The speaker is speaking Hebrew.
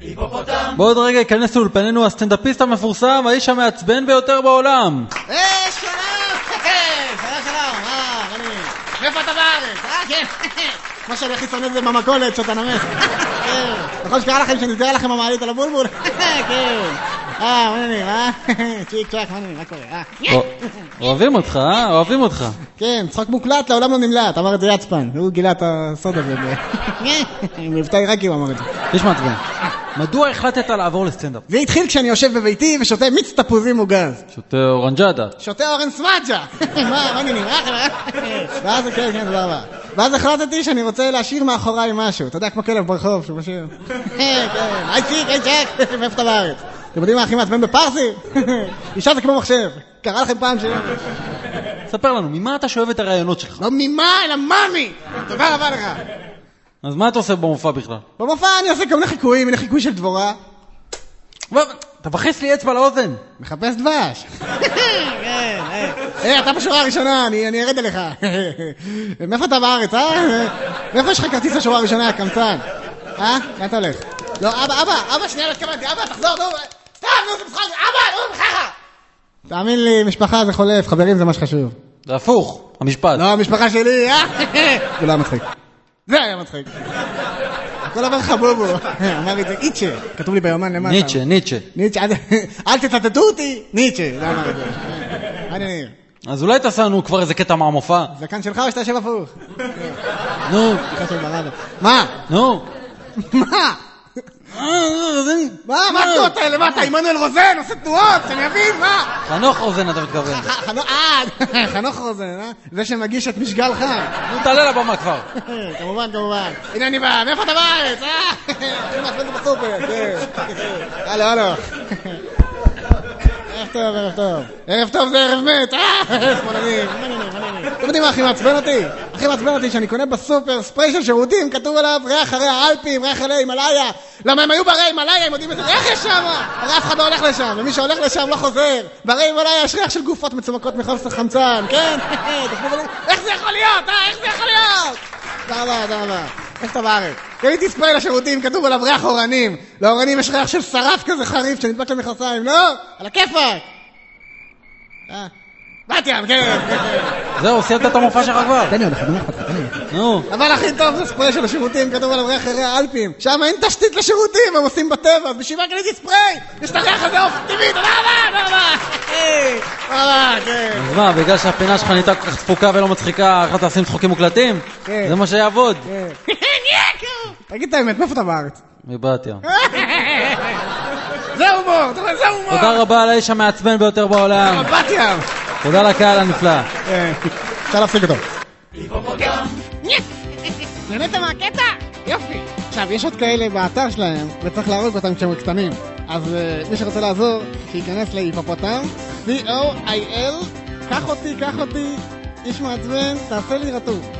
היפופוטם! בעוד רגע ייכנס לאולפנינו הסטנדאפיסט המפורסם, האיש המעצבן ביותר בעולם. אה, שלום! שלום, שלום, אה, אני... מאיפה אתה בארץ? אה, כן. כמו שאני הכי שונא את זה במכולת, שאתה נמס. כן. נכון שקרה לכם שנסגרה לכם המעלית על הבולבול? כן. אה, מה העניינים, אה? צ'יק צ'אק, מה העניינים, מה קורה? אה? א- אוהבים אותך, אה? אוהבים אותך. כן, צחוק מוקלט, לעולם לא נמלט, אמר את זה יצפן. הוא גילה את הסוד הזה. מבטא עיראקי הוא אמר את זה. איש מעצבן. מדוע החלטת לעבור לסטנדאפ? זה התחיל כשאני יושב בביתי ושותה מיץ תפוזים מוגז. שותה אורנג'אדה. שותה אורן סמאג'ה! מה, מה העניינים? אחלה. ואז, כן, כן, תודה רבה. ואז החלטתי שאני רוצה להשאיר מאחוריי משהו. אתה יודע, כמו כלב ברחוב שהוא משאיר. כן, כן. היי צ'יק, היי צ'ק, מאיפה אתה בארץ? אתם יודעים מה הכי מעצבן בפרסי? אישה זה כמו מחשב. קרה לכם פעם ש... ספר לנו, ממה אתה שואב את הרעיונות שלך? לא ממה, אלא מאמי! תודה רבה לך. אז מה אתה עושה במופע בכלל? במופע אני עושה כל מיני חיקויים, הנה חיקוי של דבורה. אתה מכניס לי אצבע לאוזן. מחפש דבש. כן, היי, אתה בשורה הראשונה, אני אני ארד אליך. מאיפה אתה בארץ, אה? מאיפה יש לך כרטיס לשורה הראשונה, קמצן? אה? לאן אתה הולך? לא, אבא, אבא, אבא, שנייה, לא התכוונתי, אבא, תחזור, נו. סתם, נו, זה משחק, אבא, נו, בחייך. תאמין לי, משפחה זה חולף, חברים זה מה שחשוב. זה הפוך, המשפט. לא, המשפחה שלי, אה? היה מצחיק. זה היה מצחיק. הכל עבר לך בובו. אמר את זה איצ'ה, כתוב לי ביומן למטה. ניטשה, ניטשה. ניטשה, אל- תצטטו אותי, ניטשה, זה אמר את זה. מה העניינים? אז אולי תעשה לנו כבר איזה קטע מהמופע. זקן שלך או שאתה יושב הפוך? נו. מה? נו. מה? מה? מה התנועות האלה? מה אתה עמנואל רוזן? עושה תנועות? שאני אבין? מה? חנוך רוזן אתה מתכוון. חנוך, אה, חנוך רוזן, אה? זה שמגיש את משגל חם. נו, תעלה לבמה כבר. כמובן, כמובן. הנה אני בא, מאיפה אתה בארץ? אה? אני מעצבן בסופר, כן. הלו, הלו. ערב טוב, ערב טוב. ערב טוב זה ערב מת, אה? שמאלנים? אתם יודעים מה הכי מעצבן אותי? הכי מעצבן אותי שאני קונה בסופר ספרי של שירותים, כתוב עליו ריח הרי האלפים, ריח הרי הימאליה. למה הם היו בהרי הימאליה, הם יודעים את זה, איך יש שם? הרי אף אחד לא הולך לשם, ומי שהולך לשם לא חוזר. בהרי הימאליה יש ריח של גופות מצומקות מחוסר חמצן, כן? איך זה יכול להיות, אה? איך זה יכול להיות? תודה רבה, תודה רבה. איך אתה בארץ? קניתי ספרי לשירותים, כתוב עליו ריח אורנים. לאורנים יש ריח של שרף כזה חריף שנדבק למכנסיים, לא? על הכיפאק. אה, ים, כן. זהו, סיימת את המופע שלך כבר. תן לי עוד אחד, תן לי עוד אחד. נו. אבל הכי טוב זה ספרי של השירותים, כתוב עליו ריח הרי האלפים. שם אין תשתית לשירותים, הם עושים בטבע, אז בשביל מה קניתי ספרי? יש את הריח הזה אופן טבעי, תודה רבה, תודה רבה. היי, כן. אז מה, בגלל שהפינה שלך נהייתה כל כך דפוקה ולא מצחיקה, החלטת לשים צחוקים מוקלטים? כן. זה מה שיעבוד. כן. תגיד את האמת, מאיפה אתה בארץ? מבת ים. זה הומור, זה הומור. תודה רבה על האיש המעצבן ביותר בעולם. בת ים. תודה לקהל הנפלא. אפשר להפסיק אותו. נהנית מהקטע? יופי. עכשיו, יש עוד כאלה באתר שלהם, וצריך להרוג אותם כשהם קטנים. אז אה, מי שרוצה לעזור, שייכנס להיפופוטם, C-O-I-L, קח אותי, קח אותי, איש מעצבן, תעשה לי רטוב.